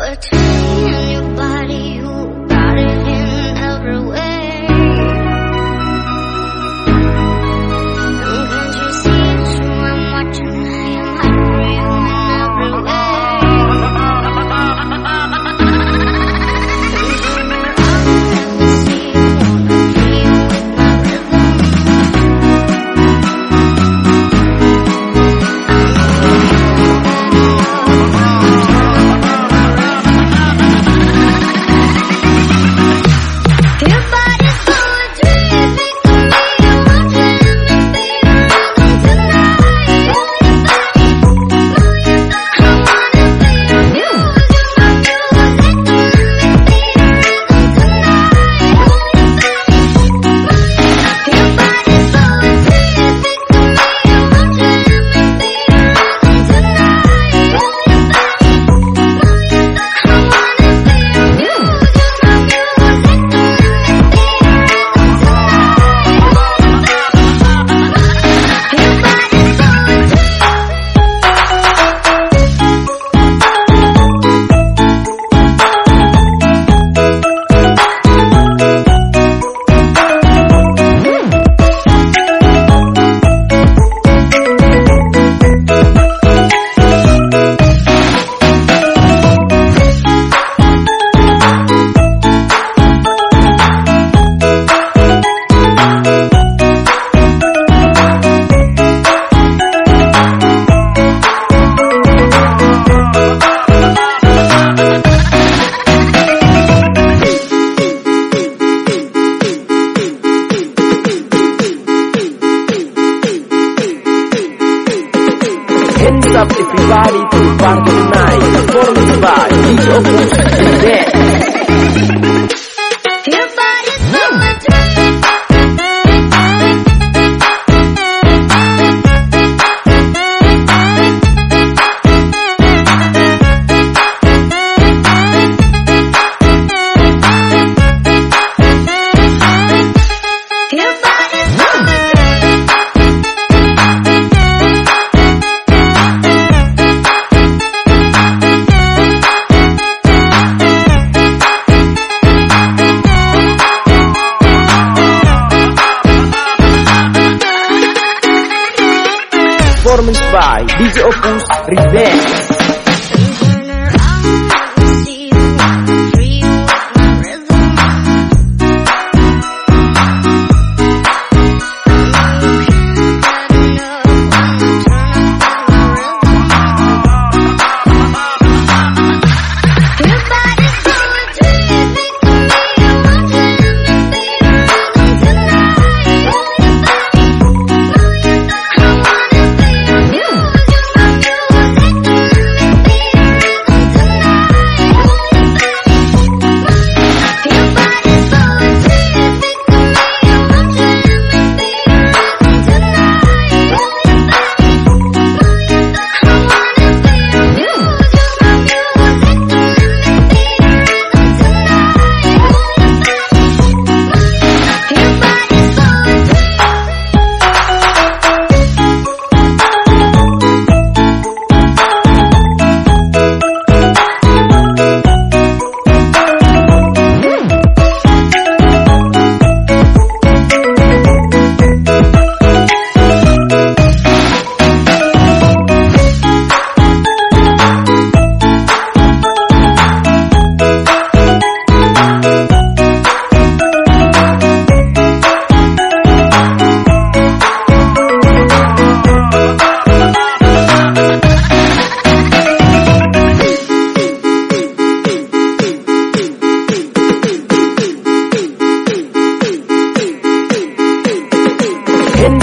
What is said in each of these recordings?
poetry Hands up everybody to party tonight Performance by DJ Opus Dance by DJ Opus. Revenge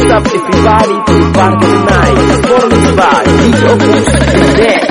sabe privar e privar canais, formas de bar, e opus, e